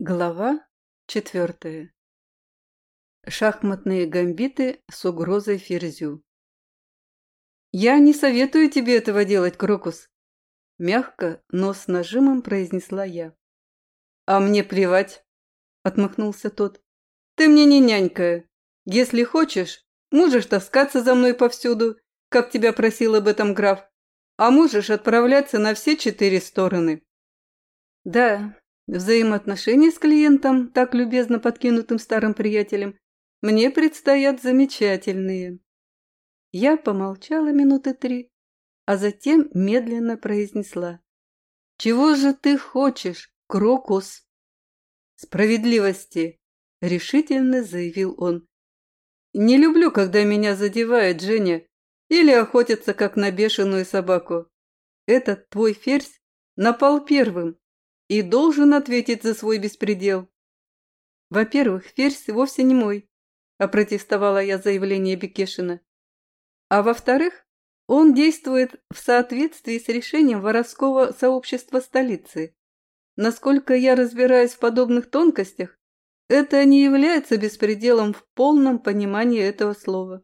Глава четвертая. Шахматные гамбиты с угрозой ферзю. «Я не советую тебе этого делать, Крокус!» Мягко, но с нажимом произнесла я. «А мне плевать!» – отмахнулся тот. «Ты мне не нянька. Если хочешь, можешь таскаться за мной повсюду, как тебя просил об этом граф, а можешь отправляться на все четыре стороны». «Да, Взаимоотношения с клиентом, так любезно подкинутым старым приятелем, мне предстоят замечательные. Я помолчала минуты три, а затем медленно произнесла. «Чего же ты хочешь, Крокус?» «Справедливости», — решительно заявил он. «Не люблю, когда меня задевает Женя или охотятся, как на бешеную собаку. Этот твой ферзь напал первым, и должен ответить за свой беспредел. Во-первых, ферзь вовсе не мой, опротестовала я заявление Бекешина. А во-вторых, он действует в соответствии с решением воровского сообщества столицы. Насколько я разбираюсь в подобных тонкостях, это не является беспределом в полном понимании этого слова.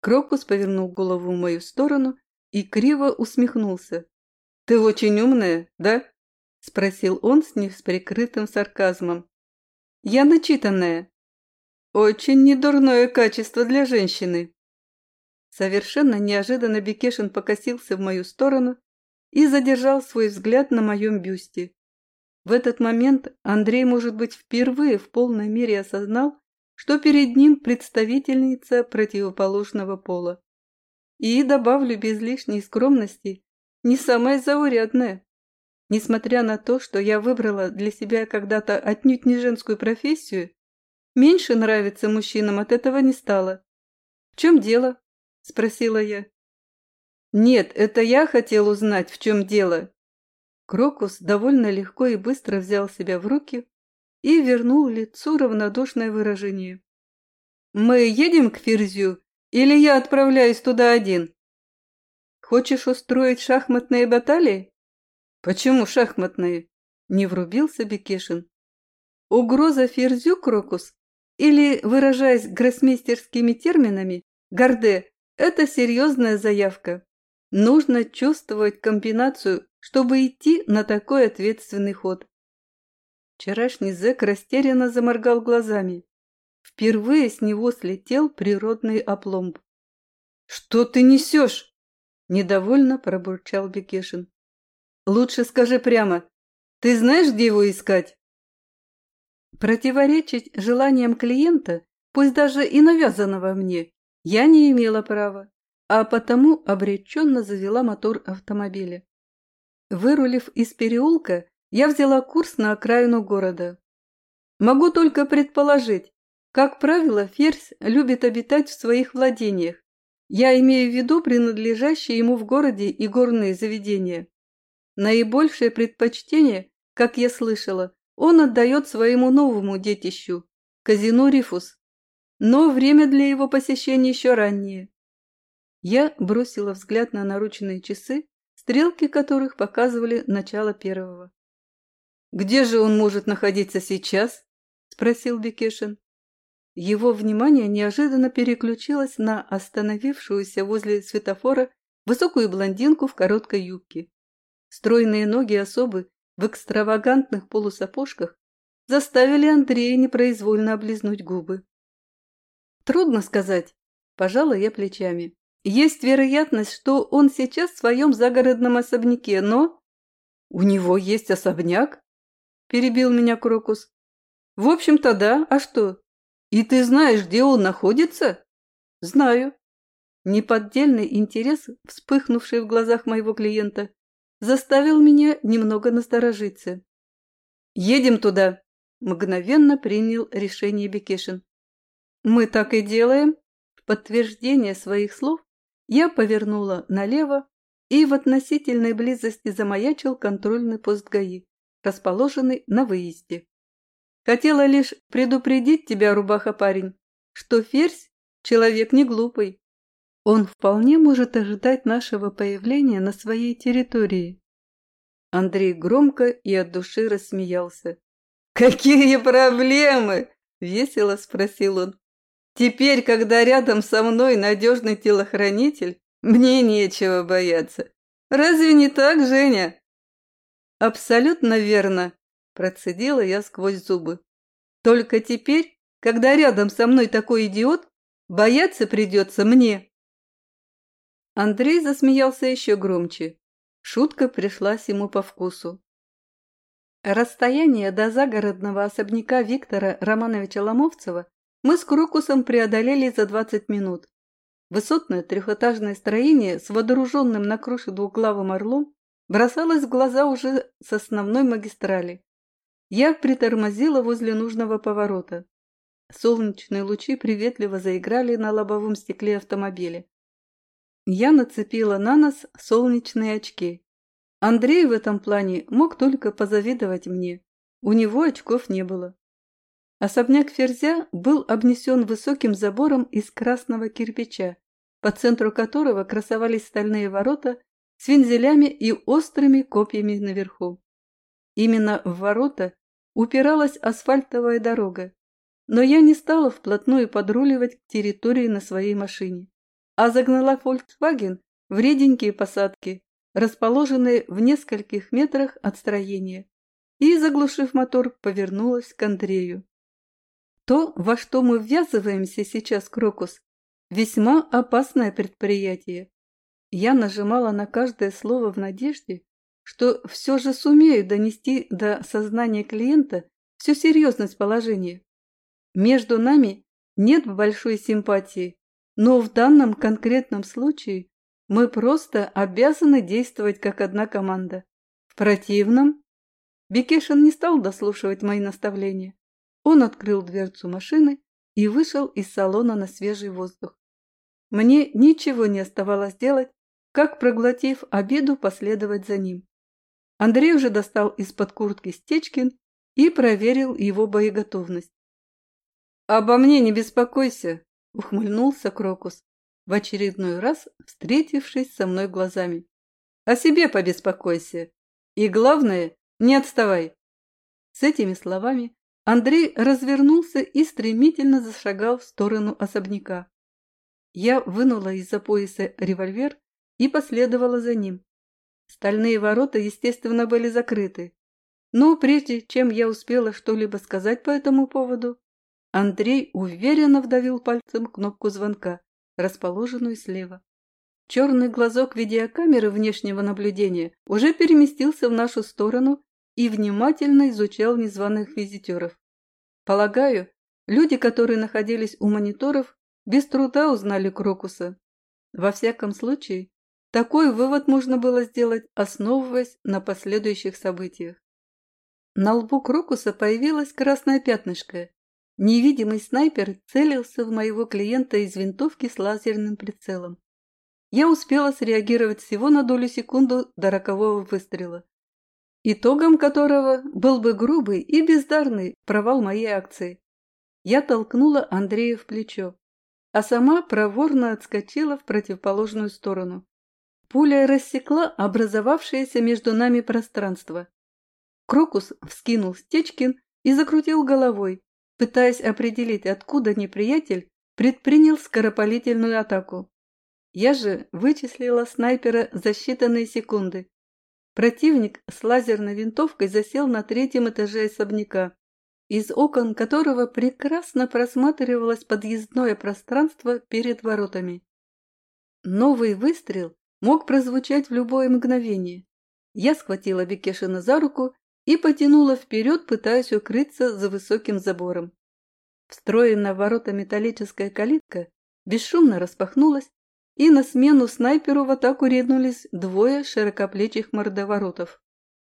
Крокус повернул голову в мою сторону и криво усмехнулся. «Ты очень умная, да?» – спросил он с неприкрытым сарказмом. «Я начитанная. Очень недурное качество для женщины». Совершенно неожиданно Бекешин покосился в мою сторону и задержал свой взгляд на моем бюсте. В этот момент Андрей, может быть, впервые в полной мере осознал, что перед ним представительница противоположного пола. И, добавлю без лишней скромности, не самая заурядная. Несмотря на то, что я выбрала для себя когда-то отнюдь не женскую профессию, меньше нравиться мужчинам от этого не стало. «В чем дело?» – спросила я. «Нет, это я хотел узнать, в чем дело». Крокус довольно легко и быстро взял себя в руки и вернул лицу равнодушное выражение. «Мы едем к Ферзю или я отправляюсь туда один?» «Хочешь устроить шахматные баталии?» «Почему шахматные?» – не врубился Бекешин. «Угроза ферзю, Крокус, или, выражаясь гроссмейстерскими терминами, горде – это серьезная заявка. Нужно чувствовать комбинацию, чтобы идти на такой ответственный ход». Вчерашний зэк растерянно заморгал глазами. Впервые с него слетел природный опломб. «Что ты несешь?» – недовольно пробурчал Бекешин. Лучше скажи прямо, ты знаешь, где его искать? Противоречить желаниям клиента, пусть даже и навязанного мне, я не имела права, а потому обреченно завела мотор автомобиля. Вырулив из переулка, я взяла курс на окраину города. Могу только предположить, как правило, ферзь любит обитать в своих владениях. Я имею в виду принадлежащие ему в городе и горные заведения. Наибольшее предпочтение, как я слышала, он отдает своему новому детищу, казино Рифус. Но время для его посещения еще раннее. Я бросила взгляд на наручные часы, стрелки которых показывали начало первого. «Где же он может находиться сейчас?» – спросил Бекешин. Его внимание неожиданно переключилось на остановившуюся возле светофора высокую блондинку в короткой юбке. Стройные ноги особы в экстравагантных полусапожках заставили Андрея непроизвольно облизнуть губы. Трудно сказать, пожала я плечами. Есть вероятность, что он сейчас в своем загородном особняке, но... У него есть особняк? Перебил меня Крокус. В общем-то, да, а что? И ты знаешь, где он находится? Знаю. Неподдельный интерес, вспыхнувший в глазах моего клиента, заставил меня немного насторожиться. «Едем туда!» – мгновенно принял решение Бекешин. «Мы так и делаем!» В подтверждение своих слов я повернула налево и в относительной близости замаячил контрольный пост ГАИ, расположенный на выезде. Хотела лишь предупредить тебя, рубаха-парень, что Ферзь – человек не глупый, он вполне может ожидать нашего появления на своей территории. Андрей громко и от души рассмеялся. «Какие проблемы?» – весело спросил он. «Теперь, когда рядом со мной надежный телохранитель, мне нечего бояться. Разве не так, Женя?» «Абсолютно верно», – процедила я сквозь зубы. «Только теперь, когда рядом со мной такой идиот, бояться придется мне». Андрей засмеялся еще громче. Шутка пришлась ему по вкусу. Расстояние до загородного особняка Виктора Романовича Ломовцева мы с Крокусом преодолели за 20 минут. Высотное трехэтажное строение с вооруженным на крыше двуглавым орлом бросалось в глаза уже с основной магистрали. Я притормозила возле нужного поворота. Солнечные лучи приветливо заиграли на лобовом стекле автомобиля. Я нацепила на нос солнечные очки. Андрей в этом плане мог только позавидовать мне. У него очков не было. Особняк Ферзя был обнесен высоким забором из красного кирпича, по центру которого красовались стальные ворота с вензелями и острыми копьями наверху. Именно в ворота упиралась асфальтовая дорога, но я не стала вплотную подруливать к территории на своей машине, а загнала Volkswagen в реденькие посадки, расположенные в нескольких метрах от строения, и, заглушив мотор, повернулась к Андрею. То, во что мы ввязываемся сейчас, Крокус, весьма опасное предприятие. Я нажимала на каждое слово в надежде, что все же сумею донести до сознания клиента всю серьезность положения. Между нами нет большой симпатии, но в данном конкретном случае мы просто обязаны действовать как одна команда. В противном... Бекешин не стал дослушивать мои наставления. Он открыл дверцу машины и вышел из салона на свежий воздух. Мне ничего не оставалось делать, как, проглотив обиду, последовать за ним. Андрей уже достал из-под куртки Стечкин и проверил его боеготовность. «Обо мне не беспокойся», — ухмыльнулся Крокус в очередной раз встретившись со мной глазами. «О себе побеспокойся. И главное, не отставай». С этими словами Андрей развернулся и стремительно зашагал в сторону особняка. Я вынула из-за пояса револьвер и последовала за ним. Стальные ворота, естественно, были закрыты. Но прежде чем я успела что-либо сказать по этому поводу, Андрей уверенно вдавил пальцем кнопку звонка расположенную слева. Черный глазок видеокамеры внешнего наблюдения уже переместился в нашу сторону и внимательно изучал незваных визитеров. Полагаю, люди, которые находились у мониторов, без труда узнали Крокуса. Во всяком случае, такой вывод можно было сделать, основываясь на последующих событиях. На лбу Крокуса появилось красное пятнышко, Невидимый снайпер целился в моего клиента из винтовки с лазерным прицелом. Я успела среагировать всего на долю секунды до рокового выстрела, итогом которого был бы грубый и бездарный провал моей акции. Я толкнула Андрея в плечо, а сама проворно отскочила в противоположную сторону. Пуля рассекла образовавшееся между нами пространство. Крокус вскинул Стечкин и закрутил головой, пытаясь определить, откуда неприятель предпринял скоропалительную атаку. Я же вычислила снайпера за считанные секунды. Противник с лазерной винтовкой засел на третьем этаже особняка, из окон которого прекрасно просматривалось подъездное пространство перед воротами. Новый выстрел мог прозвучать в любое мгновение. Я схватила Бекешина за руку и потянула вперед, пытаясь укрыться за высоким забором. Встроенная в ворота металлическая калитка бесшумно распахнулась, и на смену снайперу в атаку ринулись двое широкоплечих мордоворотов.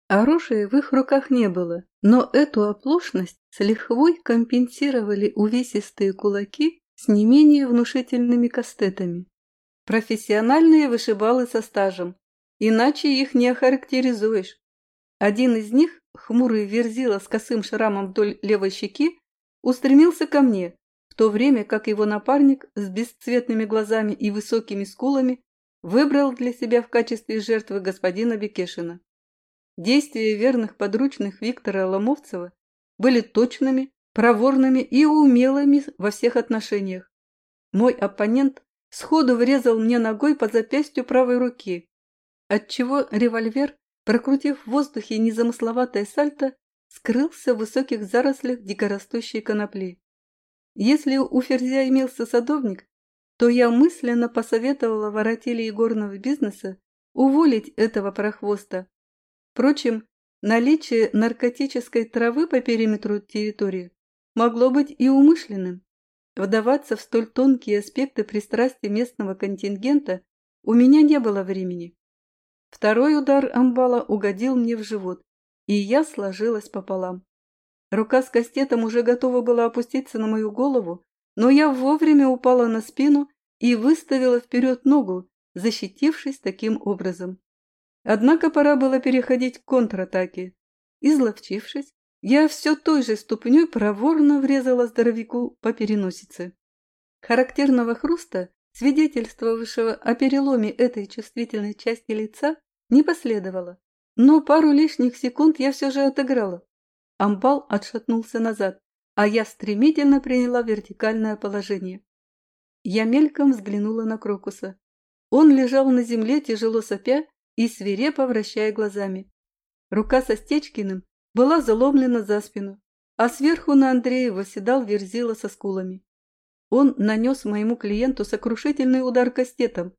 Оружия в их руках не было, но эту оплошность с лихвой компенсировали увесистые кулаки с не менее внушительными кастетами. Профессиональные вышибалы со стажем, иначе их не охарактеризуешь. Один из них, хмурый верзила с косым шрамом вдоль левой щеки, устремился ко мне, в то время как его напарник с бесцветными глазами и высокими скулами выбрал для себя в качестве жертвы господина Бекешина. Действия верных подручных Виктора Ломовцева были точными, проворными и умелыми во всех отношениях. Мой оппонент сходу врезал мне ногой по запястью правой руки, отчего револьвер, прокрутив в воздухе незамысловатое сальто, скрылся в высоких зарослях дикорастущей конопли. Если у Ферзя имелся садовник, то я мысленно посоветовала воротиле игорного бизнеса уволить этого прохвоста. Впрочем, наличие наркотической травы по периметру территории могло быть и умышленным. Вдаваться в столь тонкие аспекты пристрастия местного контингента у меня не было времени. Второй удар амбала угодил мне в живот, и я сложилась пополам. Рука с кастетом уже готова была опуститься на мою голову, но я вовремя упала на спину и выставила вперед ногу, защитившись таким образом. Однако пора было переходить к контратаке. Изловчившись, я все той же ступней проворно врезала здоровяку по переносице. Характерного хруста, свидетельствовавшего о переломе этой чувствительной части лица, не последовало. Но пару лишних секунд я все же отыграла. Амбал отшатнулся назад, а я стремительно приняла вертикальное положение. Я мельком взглянула на Крокуса. Он лежал на земле, тяжело сопя и свирепо вращая глазами. Рука со Стечкиным была заломлена за спину, а сверху на Андрея восседал Верзила со скулами. Он нанес моему клиенту сокрушительный удар кастетом,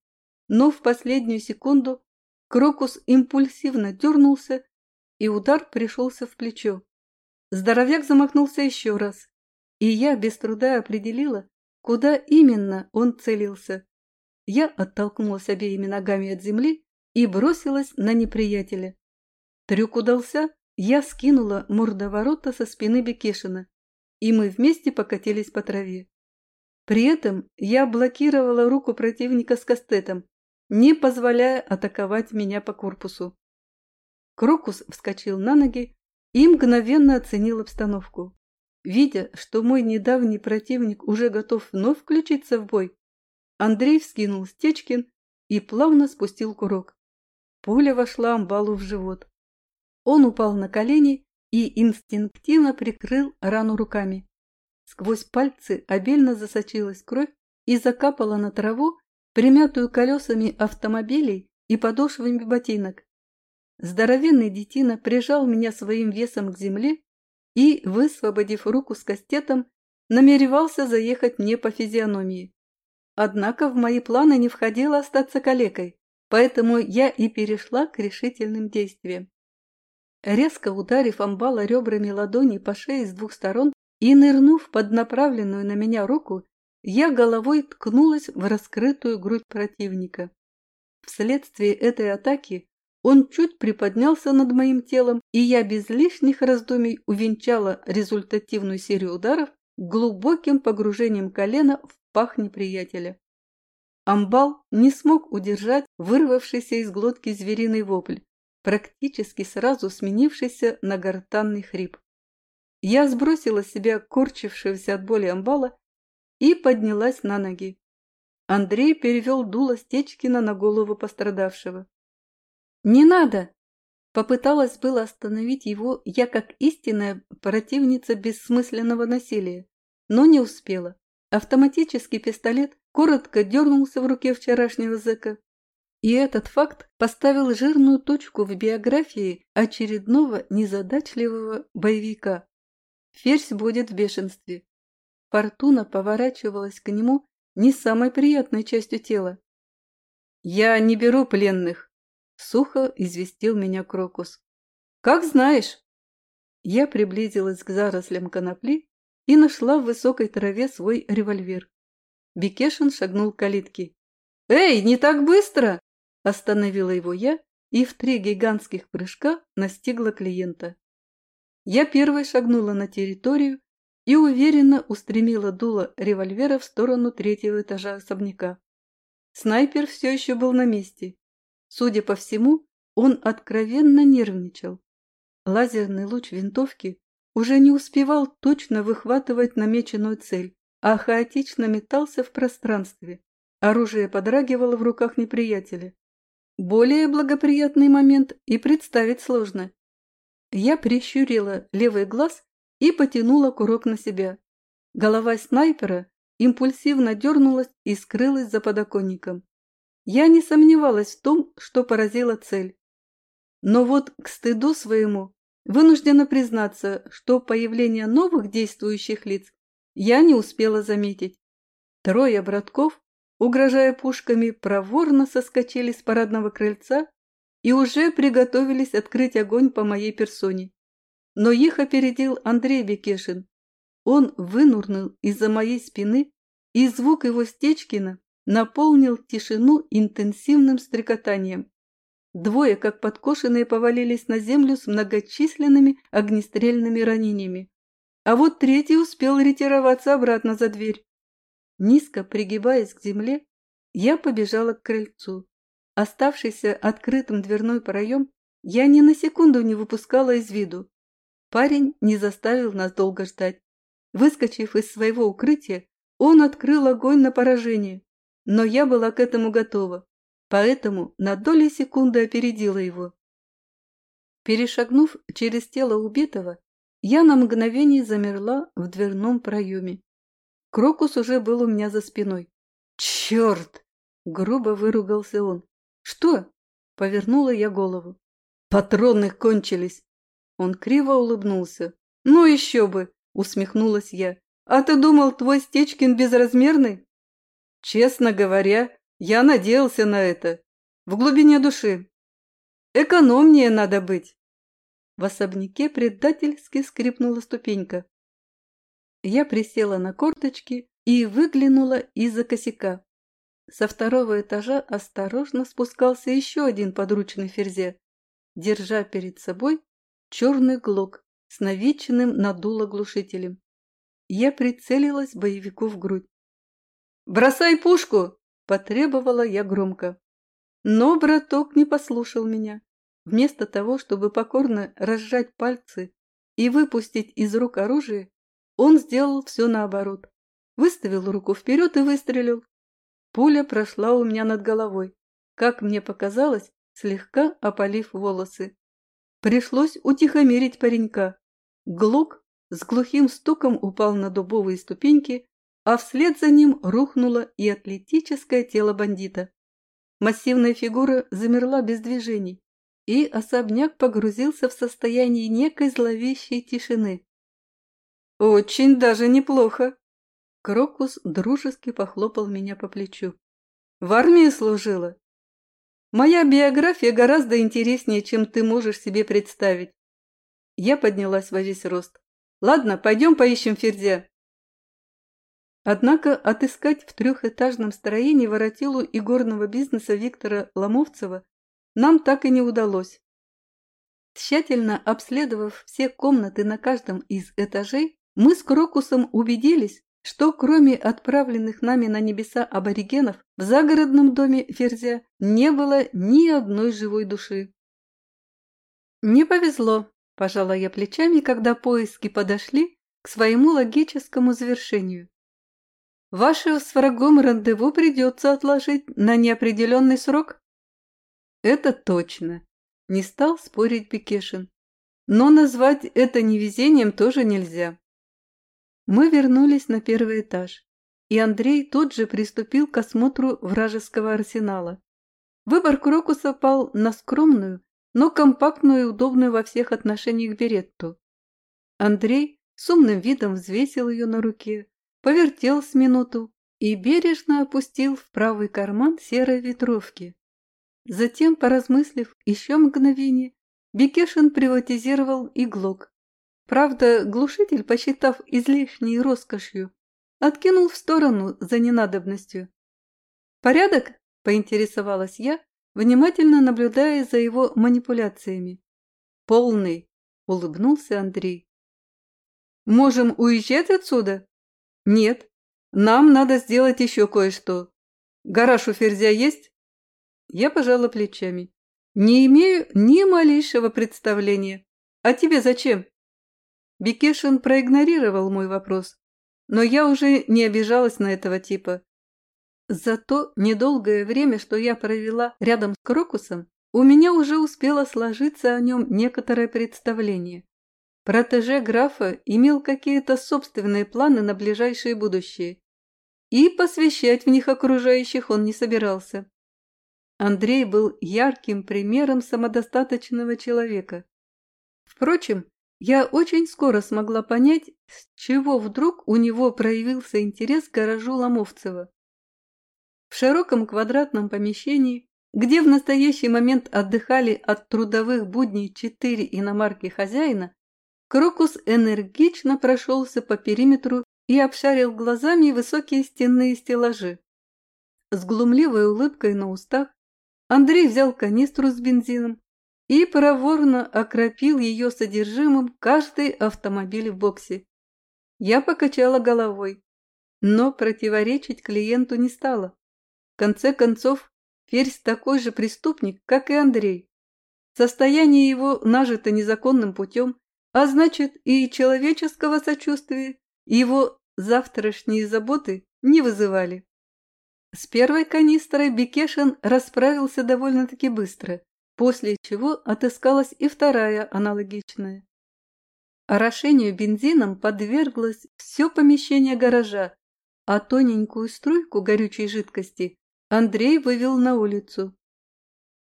но в последнюю секунду Крокус импульсивно дернулся, и удар пришелся в плечо. Здоровяк замахнулся еще раз, и я без труда определила, куда именно он целился. Я оттолкнулась обеими ногами от земли и бросилась на неприятеля. Трюк удался, я скинула мордоворота со спины Бекешина, и мы вместе покатились по траве. При этом я блокировала руку противника с кастетом, не позволяя атаковать меня по корпусу. Крокус вскочил на ноги и мгновенно оценил обстановку. Видя, что мой недавний противник уже готов вновь включиться в бой, Андрей вскинул Стечкин и плавно спустил курок. Пуля вошла амбалу в живот. Он упал на колени и инстинктивно прикрыл рану руками. Сквозь пальцы обильно засочилась кровь и закапала на траву, примятую колесами автомобилей и подошвами ботинок. Здоровенный детина прижал меня своим весом к земле и, высвободив руку с кастетом, намеревался заехать мне по физиономии. Однако в мои планы не входило остаться калекой, поэтому я и перешла к решительным действиям. Резко ударив амбала ребрами ладони по шее с двух сторон и нырнув под направленную на меня руку, я головой ткнулась в раскрытую грудь противника. Вследствие этой атаки он чуть приподнялся над моим телом, и я без лишних раздумий увенчала результативную серию ударов глубоким погружением колена в пах неприятеля. Амбал не смог удержать вырвавшийся из глотки звериный вопль, практически сразу сменившийся на гортанный хрип. Я сбросила с себя корчившегося от боли амбала и поднялась на ноги. Андрей перевел дуло Стечкина на голову пострадавшего. «Не надо!» Попыталась было остановить его я как истинная противница бессмысленного насилия, но не успела. Автоматический пистолет коротко дернулся в руке вчерашнего зэка и этот факт поставил жирную точку в биографии очередного незадачливого боевика. Ферзь будет в бешенстве. Фортуна поворачивалась к нему не самой приятной частью тела. «Я не беру пленных», — сухо известил меня Крокус. «Как знаешь». Я приблизилась к зарослям конопли и нашла в высокой траве свой револьвер. Бекешин шагнул к калитке. «Эй, не так быстро!» Остановила его я и в три гигантских прыжка настигла клиента. Я первой шагнула на территорию и уверенно устремила дуло револьвера в сторону третьего этажа особняка. Снайпер все еще был на месте. Судя по всему, он откровенно нервничал. Лазерный луч винтовки уже не успевал точно выхватывать намеченную цель, а хаотично метался в пространстве. Оружие подрагивало в руках неприятеля. Более благоприятный момент и представить сложно. Я прищурила левый глаз и потянула курок на себя. Голова снайпера импульсивно дернулась и скрылась за подоконником. Я не сомневалась в том, что поразила цель. Но вот к стыду своему вынуждена признаться, что появление новых действующих лиц я не успела заметить. Трое братков, угрожая пушками, проворно соскочили с парадного крыльца и уже приготовились открыть огонь по моей персоне. Но их опередил Андрей Бекешин. Он вынурнул из-за моей спины, и звук его Стечкина наполнил тишину интенсивным стрекотанием. Двое, как подкошенные, повалились на землю с многочисленными огнестрельными ранениями. А вот третий успел ретироваться обратно за дверь. Низко пригибаясь к земле, я побежала к крыльцу. Оставшийся открытым дверной проем я ни на секунду не выпускала из виду. Парень не заставил нас долго ждать. Выскочив из своего укрытия, он открыл огонь на поражение, но я была к этому готова, поэтому на доли секунды опередила его. Перешагнув через тело убитого, я на мгновение замерла в дверном проеме. Крокус уже был у меня за спиной. «Черт!» — грубо выругался он. «Что?» — повернула я голову. «Патроны кончились!» Он криво улыбнулся. «Ну еще бы!» — усмехнулась я. «А ты думал, твой Стечкин безразмерный?» «Честно говоря, я надеялся на это. В глубине души. Экономнее надо быть!» В особняке предательски скрипнула ступенька. Я присела на корточки и выглянула из-за косяка. Со второго этажа осторожно спускался еще один подручный ферзе, держа перед собой черный глок с навеченным надуло глушителем. Я прицелилась боевику в грудь. «Бросай пушку!» – потребовала я громко. Но браток не послушал меня. Вместо того, чтобы покорно разжать пальцы и выпустить из рук оружие, он сделал все наоборот. Выставил руку вперед и выстрелил. Пуля прошла у меня над головой, как мне показалось, слегка опалив волосы. Пришлось утихомирить паренька. Глок с глухим стуком упал на дубовые ступеньки, а вслед за ним рухнуло и атлетическое тело бандита. Массивная фигура замерла без движений, и особняк погрузился в состояние некой зловещей тишины. «Очень даже неплохо!» Крокус дружески похлопал меня по плечу. «В армии служила. Моя биография гораздо интереснее, чем ты можешь себе представить». Я поднялась во весь рост. «Ладно, пойдем поищем Фердя». Однако отыскать в трехэтажном строении воротилу и горного бизнеса Виктора Ломовцева нам так и не удалось. Тщательно обследовав все комнаты на каждом из этажей, мы с Крокусом убедились, что кроме отправленных нами на небеса аборигенов, в загородном доме Ферзя не было ни одной живой души. «Не повезло», – пожала я плечами, когда поиски подошли к своему логическому завершению. «Ваше с врагом рандеву придется отложить на неопределенный срок?» «Это точно», – не стал спорить Бекешин. «Но назвать это невезением тоже нельзя». Мы вернулись на первый этаж, и Андрей тут же приступил к осмотру вражеского арсенала. Выбор Крокуса пал на скромную, но компактную и удобную во всех отношениях беретту. Андрей с умным видом взвесил ее на руке, повертел с минуту и бережно опустил в правый карман серой ветровки. Затем, поразмыслив еще мгновение, Бекешин приватизировал иглок Правда, глушитель, посчитав излишней роскошью, откинул в сторону за ненадобностью. «Порядок?» – поинтересовалась я, внимательно наблюдая за его манипуляциями. «Полный», – улыбнулся Андрей. «Можем уезжать отсюда?» «Нет, нам надо сделать еще кое-что. Гараж у Ферзя есть?» Я пожала плечами. «Не имею ни малейшего представления. А тебе зачем?» Бекешин проигнорировал мой вопрос, но я уже не обижалась на этого типа. Зато недолгое время, что я провела рядом с Крокусом, у меня уже успело сложиться о нем некоторое представление. Протеже графа имел какие-то собственные планы на ближайшее будущее, и посвящать в них окружающих он не собирался. Андрей был ярким примером самодостаточного человека. Впрочем, я очень скоро смогла понять, с чего вдруг у него проявился интерес к гаражу Ломовцева. В широком квадратном помещении, где в настоящий момент отдыхали от трудовых будней четыре иномарки хозяина, Крокус энергично прошелся по периметру и обшарил глазами высокие стенные стеллажи. С глумливой улыбкой на устах Андрей взял канистру с бензином и проворно окропил ее содержимым каждый автомобиль в боксе. Я покачала головой, но противоречить клиенту не стала. В конце концов, Ферзь такой же преступник, как и Андрей. Состояние его нажито незаконным путем, а значит и человеческого сочувствия его завтрашние заботы не вызывали. С первой канистрой Бекешин расправился довольно-таки быстро, после чего отыскалась и вторая аналогичная. Орошению бензином подверглось все помещение гаража, а тоненькую струйку горючей жидкости Андрей вывел на улицу.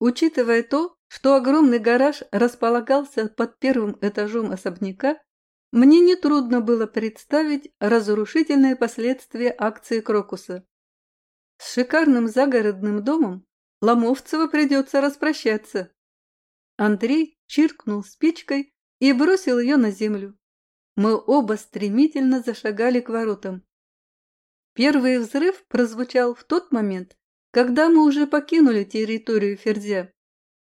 Учитывая то, что огромный гараж располагался под первым этажом особняка, мне нетрудно было представить разрушительные последствия акции Крокуса. С шикарным загородным домом Ломовцева придется распрощаться. Андрей чиркнул спичкой и бросил ее на землю. Мы оба стремительно зашагали к воротам. Первый взрыв прозвучал в тот момент, когда мы уже покинули территорию Ферзя.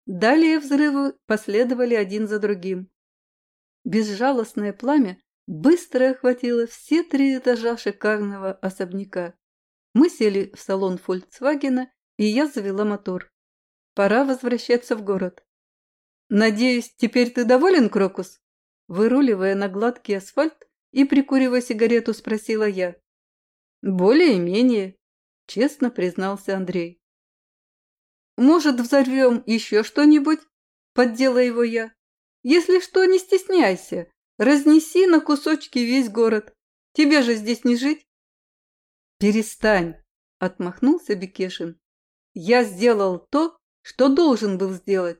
Далее взрывы последовали один за другим. Безжалостное пламя быстро охватило все три этажа шикарного особняка. Мы сели в салон «Фольксвагена», и я завела мотор. Пора возвращаться в город. «Надеюсь, теперь ты доволен, Крокус?» Выруливая на гладкий асфальт и прикуривая сигарету, спросила я. «Более-менее», — честно признался Андрей. Может, взорвем еще что-нибудь?» – поддела его я. «Если что, не стесняйся. Разнеси на кусочки весь город. Тебе же здесь не жить». «Перестань!» – отмахнулся Бекешин. «Я сделал то, что должен был сделать.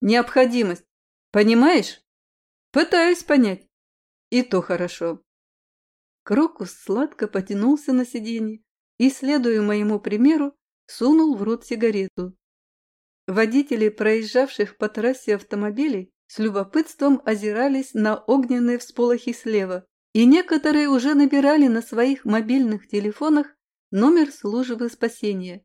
Необходимость. Понимаешь?» «Пытаюсь понять. И то хорошо». Крокус сладко потянулся на сиденье и, следуя моему примеру, сунул в рот сигарету. Водители проезжавших по трассе автомобилей с любопытством озирались на огненные всполохи слева, и некоторые уже набирали на своих мобильных телефонах номер службы спасения.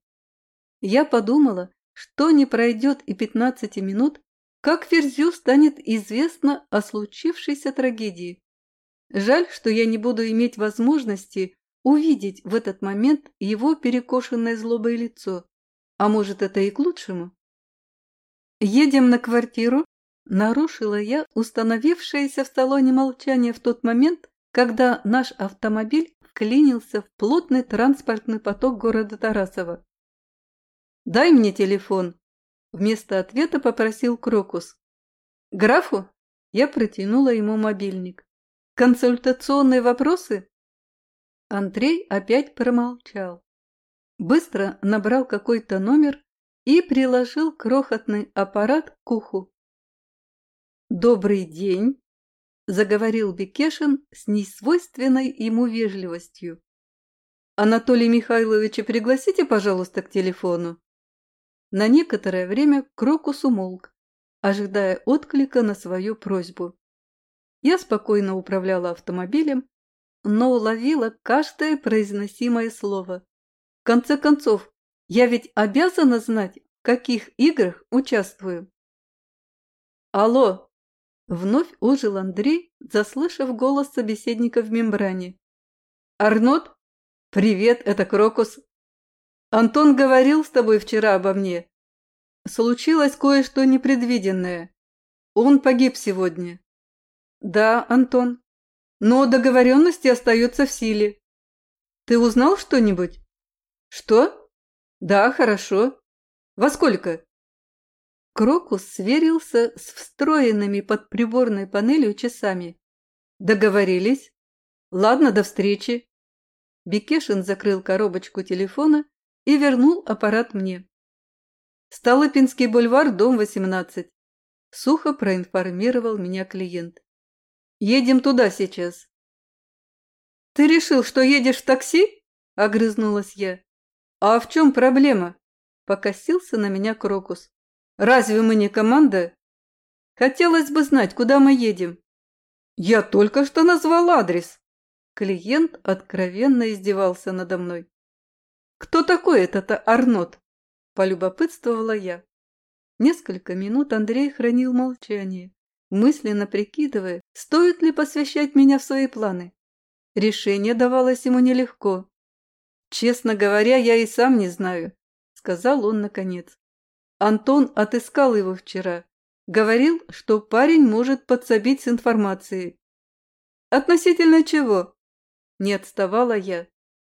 Я подумала, что не пройдет и 15 минут, как Ферзю станет известно о случившейся трагедии. Жаль, что я не буду иметь возможности увидеть в этот момент его перекошенное злобой лицо. А может, это и к лучшему? «Едем на квартиру?» – нарушила я установившееся в салоне молчание в тот момент, когда наш автомобиль вклинился в плотный транспортный поток города Тарасова. «Дай мне телефон», – вместо ответа попросил Крокус. «Графу?» – я протянула ему мобильник. «Консультационные вопросы?» Андрей опять промолчал. Быстро набрал какой-то номер и приложил крохотный аппарат к уху. «Добрый день!» – заговорил Бекешин с несвойственной ему вежливостью. «Анатолий Михайловича пригласите, пожалуйста, к телефону». На некоторое время Крокус умолк, ожидая отклика на свою просьбу. Я спокойно управляла автомобилем, но уловила каждое произносимое слово. В конце концов, я ведь обязана знать, в каких играх участвую. Алло! Вновь ожил Андрей, заслышав голос собеседника в мембране. Арнот? Привет, это Крокус. Антон говорил с тобой вчера обо мне. Случилось кое-что непредвиденное. Он погиб сегодня. Да, Антон. Но договоренности остаются в силе. Ты узнал что-нибудь? Что? «Да, хорошо. Во сколько?» Крокус сверился с встроенными под приборной панелью часами Договорились? Ладно, до встречи. Бекешин закрыл коробочку телефона и вернул аппарат мне. Столыпинский бульвар, дом 18. Сухо проинформировал меня клиент. Едем туда сейчас. Ты решил, что едешь в такси? Огрызнулась я. А в чем проблема? Покосился на меня Крокус. Разве мы не команда? Хотелось бы знать, куда мы едем. Я только что назвал адрес. Клиент откровенно издевался надо мной. «Кто такой этот Арнот?» – полюбопытствовала я. Несколько минут Андрей хранил молчание, мысленно прикидывая, стоит ли посвящать меня в свои планы. Решение давалось ему нелегко. «Честно говоря, я и сам не знаю», – сказал он наконец. Антон отыскал его вчера. Говорил, что парень может подсобить с информацией. «Относительно чего?» Не отставала я.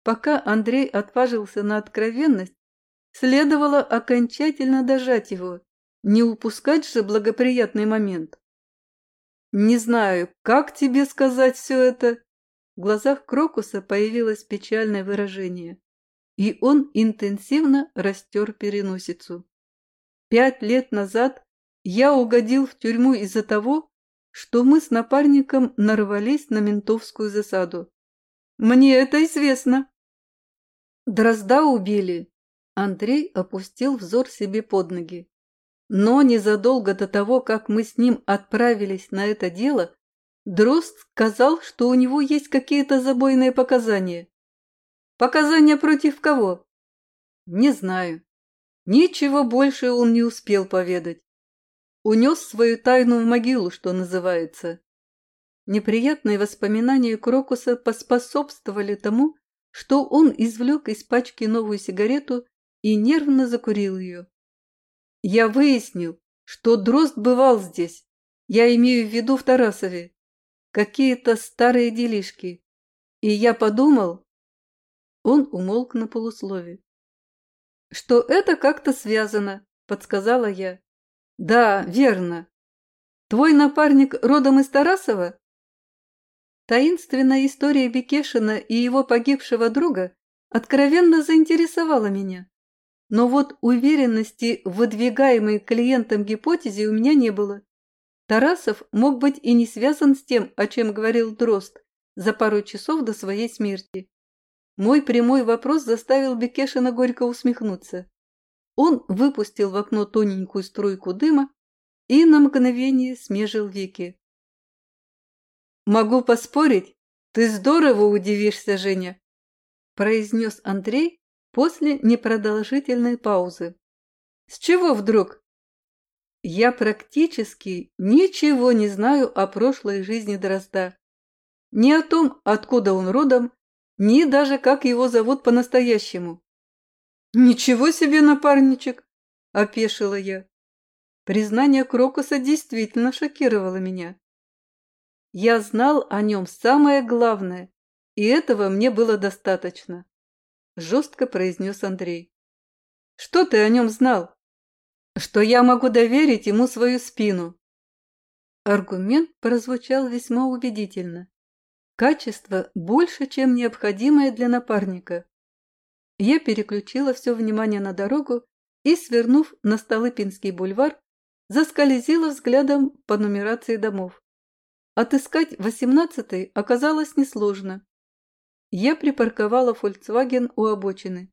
Пока Андрей отважился на откровенность, следовало окончательно дожать его, не упускать же благоприятный момент. «Не знаю, как тебе сказать все это?» В глазах Крокуса появилось печальное выражение, и он интенсивно растер переносицу. Пять лет назад я угодил в тюрьму из-за того, что мы с напарником нарвались на ментовскую засаду. Мне это известно. Дрозда убили. Андрей опустил взор себе под ноги. Но незадолго до того, как мы с ним отправились на это дело, Дрозд сказал, что у него есть какие-то забойные показания. Показания против кого? Не знаю. Ничего больше он не успел поведать. Унес свою тайну в могилу, что называется. Неприятные воспоминания Крокуса поспособствовали тому, что он извлек из пачки новую сигарету и нервно закурил ее. Я выяснил, что Дрозд бывал здесь. Я имею в виду в Тарасове. Какие-то старые делишки. И я подумал... Он умолк на полуслове. Что это как-то связано, подсказала я. Да, верно. Твой напарник родом из Тарасова? Таинственная история Бекешина и его погибшего друга откровенно заинтересовала меня. Но вот уверенности в выдвигаемой клиентом гипотезе у меня не было. Тарасов мог быть и не связан с тем, о чем говорил Дрозд за пару часов до своей смерти. Мой прямой вопрос заставил Бекешина горько усмехнуться. Он выпустил в окно тоненькую струйку дыма и на мгновение смежил веки. «Могу поспорить, ты здорово удивишься, Женя», – произнес Андрей после непродолжительной паузы. «С чего вдруг?» «Я практически ничего не знаю о прошлой жизни Дрозда. Ни о том, откуда он родом, ни даже как его зовут по-настоящему». «Ничего себе, напарничек!» – опешила я. Признание Крокуса действительно шокировало меня. Я знал о нем самое главное, и этого мне было достаточно. Жестко произнес Андрей. Что ты о нем знал? Что я могу доверить ему свою спину. Аргумент прозвучал весьма убедительно. Качество больше, чем необходимое для напарника. Я переключила все внимание на дорогу и, свернув на Столыпинский бульвар, заскользила взглядом по нумерации домов. Отыскать восемнадцатый оказалось несложно. Я припарковала «Фольксваген» у обочины.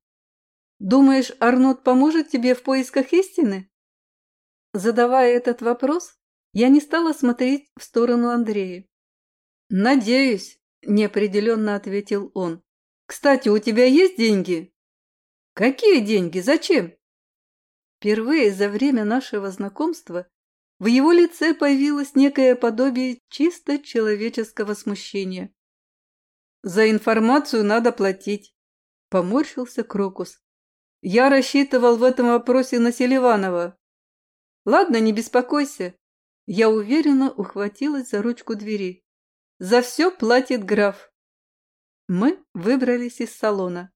«Думаешь, Арнот поможет тебе в поисках истины?» Задавая этот вопрос, я не стала смотреть в сторону Андрея. «Надеюсь», – неопределенно ответил он. «Кстати, у тебя есть деньги?» «Какие деньги? Зачем?» Впервые за время нашего знакомства в его лице появилось некое подобие чисто человеческого смущения. «За информацию надо платить», – поморщился Крокус. «Я рассчитывал в этом вопросе на Селиванова». «Ладно, не беспокойся». Я уверенно ухватилась за ручку двери. «За все платит граф». Мы выбрались из салона.